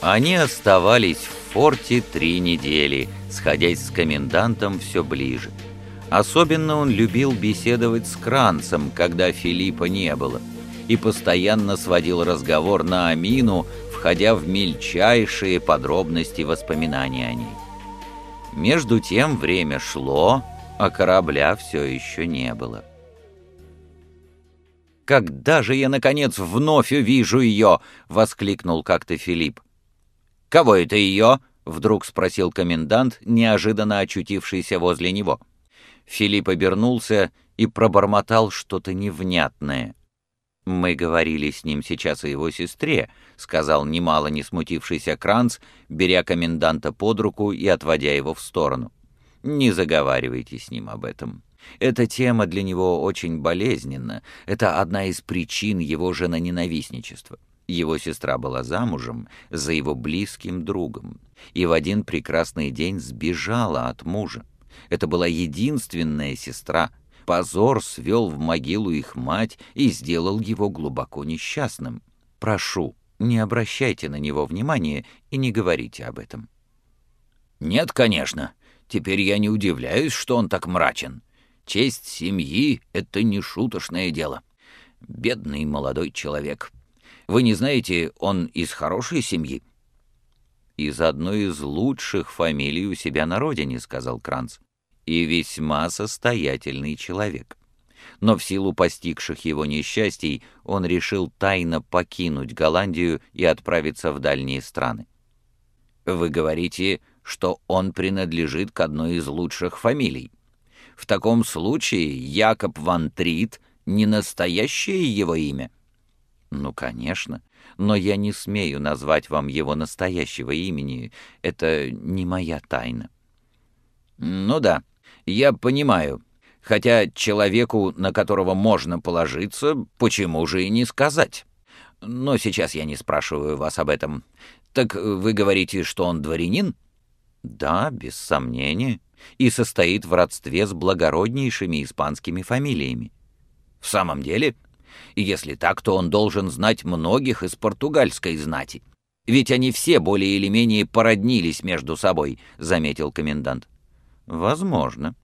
Они оставались в форте три недели, сходясь с комендантом все ближе. Особенно он любил беседовать с Кранцем, когда Филиппа не было, и постоянно сводил разговор на Амину, входя в мельчайшие подробности воспоминаний о ней. Между тем время шло, а корабля все еще не было. «Когда же я, наконец, вновь увижу ее?» — воскликнул как-то Филипп. «Кого это ее?» — вдруг спросил комендант, неожиданно очутившийся возле него. Филипп обернулся и пробормотал что-то невнятное. «Мы говорили с ним сейчас о его сестре», — сказал немало не смутившийся Кранц, беря коменданта под руку и отводя его в сторону. «Не заговаривайте с ним об этом. Эта тема для него очень болезненна. Это одна из причин его женоненавистничества. Его сестра была замужем за его близким другом и в один прекрасный день сбежала от мужа. Это была единственная сестра. Позор свел в могилу их мать и сделал его глубоко несчастным. Прошу, не обращайте на него внимания и не говорите об этом. «Нет, конечно. Теперь я не удивляюсь, что он так мрачен. Честь семьи — это не шуточное дело. Бедный молодой человек. Вы не знаете, он из хорошей семьи?» «Из одной из лучших фамилий у себя на родине», — сказал Кранц. «И весьма состоятельный человек. Но в силу постигших его несчастий он решил тайно покинуть Голландию и отправиться в дальние страны». «Вы говорите, что он принадлежит к одной из лучших фамилий?» В таком случае Якоб Ван Трит — не настоящее его имя? Ну, конечно, но я не смею назвать вам его настоящего имени. Это не моя тайна. Ну да, я понимаю. Хотя человеку, на которого можно положиться, почему же и не сказать? Но сейчас я не спрашиваю вас об этом. Так вы говорите, что он дворянин? Да, без сомнения и состоит в родстве с благороднейшими испанскими фамилиями. В самом деле? Если так, то он должен знать многих из португальской знати. Ведь они все более или менее породнились между собой, заметил комендант. Возможно.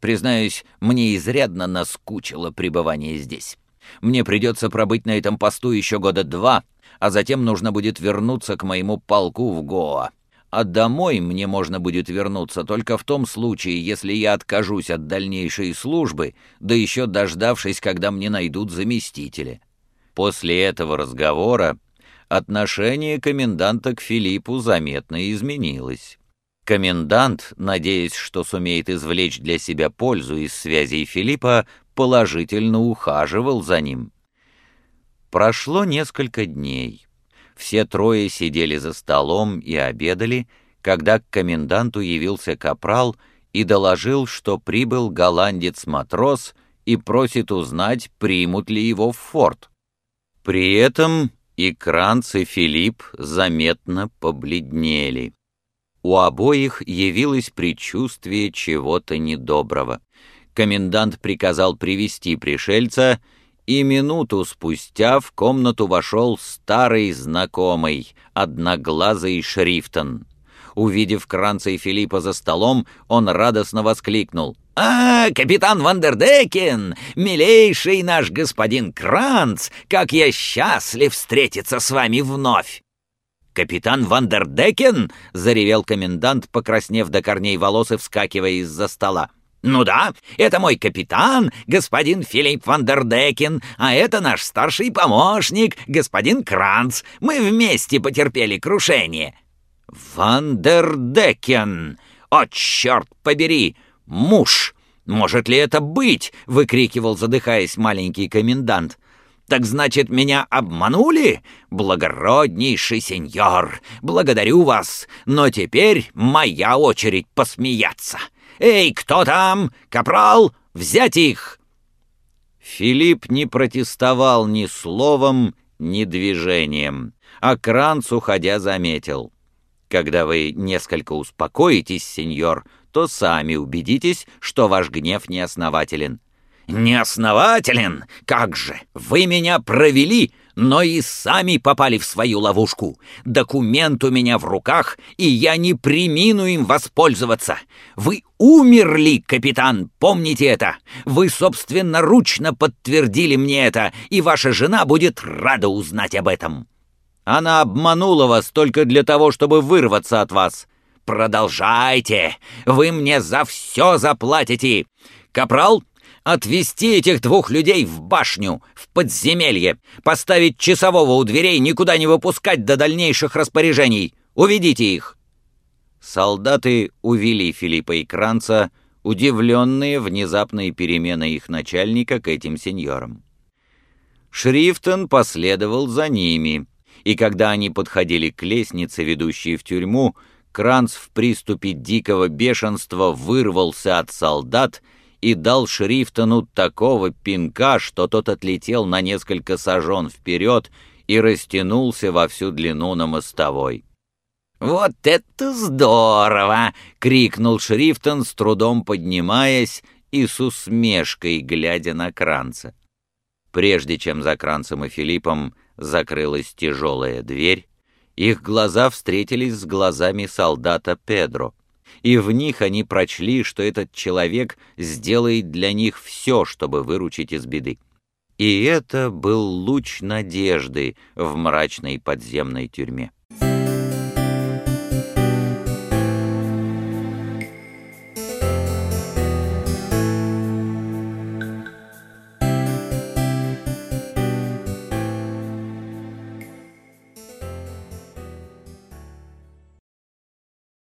Признаюсь, мне изрядно наскучило пребывание здесь. Мне придется пробыть на этом посту еще года два, а затем нужно будет вернуться к моему полку в Гоа а домой мне можно будет вернуться только в том случае, если я откажусь от дальнейшей службы, да еще дождавшись, когда мне найдут заместителя. После этого разговора отношение коменданта к Филиппу заметно изменилось. Комендант, надеясь, что сумеет извлечь для себя пользу из связей Филиппа, положительно ухаживал за ним. Прошло несколько дней. Все трое сидели за столом и обедали, когда к коменданту явился капрал и доложил, что прибыл голландец-матрос и просит узнать, примут ли его в форт. При этом и Кранц, и Филипп заметно побледнели. У обоих явилось предчувствие чего-то недоброго. Комендант приказал привести пришельца — и минуту спустя в комнату вошел старый знакомый, одноглазый Шрифтон. Увидев Кранца и Филиппа за столом, он радостно воскликнул. «А, капитан Вандердекен, милейший наш господин Кранц, как я счастлив встретиться с вами вновь!» «Капитан Вандердекен?» — заревел комендант, покраснев до корней волос и вскакивая из-за стола. «Ну да, это мой капитан, господин Филипп Вандердекен, а это наш старший помощник, господин Кранц. Мы вместе потерпели крушение». «Вандердекен! О, черт побери! Муж! Может ли это быть?» — выкрикивал, задыхаясь, маленький комендант. «Так значит, меня обманули? Благороднейший сеньор, благодарю вас, но теперь моя очередь посмеяться». «Эй, кто там? Капрал, взять их!» Филипп не протестовал ни словом, ни движением, а Кранц, уходя, заметил. «Когда вы несколько успокоитесь, сеньор, то сами убедитесь, что ваш гнев неоснователен». «Неоснователен? Как же! Вы меня провели! Но и сами попали в свою ловушку. Документ у меня в руках, и я не примину им воспользоваться. Вы умерли, капитан, помните это. Вы собственноручно подтвердили мне это, и ваша жена будет рада узнать об этом. Она обманула вас только для того, чтобы вырваться от вас. Продолжайте, вы мне за все заплатите. Капрал, отвезти этих двух людей в башню, в подземелье, поставить часового у дверей, никуда не выпускать до дальнейших распоряжений. Уведите их!» Солдаты увели Филиппа и Кранца, удивленные внезапной переменой их начальника к этим сеньорам. Шрифтон последовал за ними, и когда они подходили к лестнице, ведущей в тюрьму, Кранц в приступе дикого бешенства вырвался от солдат и дал Шрифтону такого пинка, что тот отлетел на несколько сажен вперед и растянулся во всю длину на мостовой. «Вот это здорово!» — крикнул Шрифтон, с трудом поднимаясь и с усмешкой глядя на Кранца. Прежде чем за Кранцем и Филиппом закрылась тяжелая дверь, их глаза встретились с глазами солдата Педро — и в них они прочли, что этот человек сделает для них все, чтобы выручить из беды. И это был луч надежды в мрачной подземной тюрьме.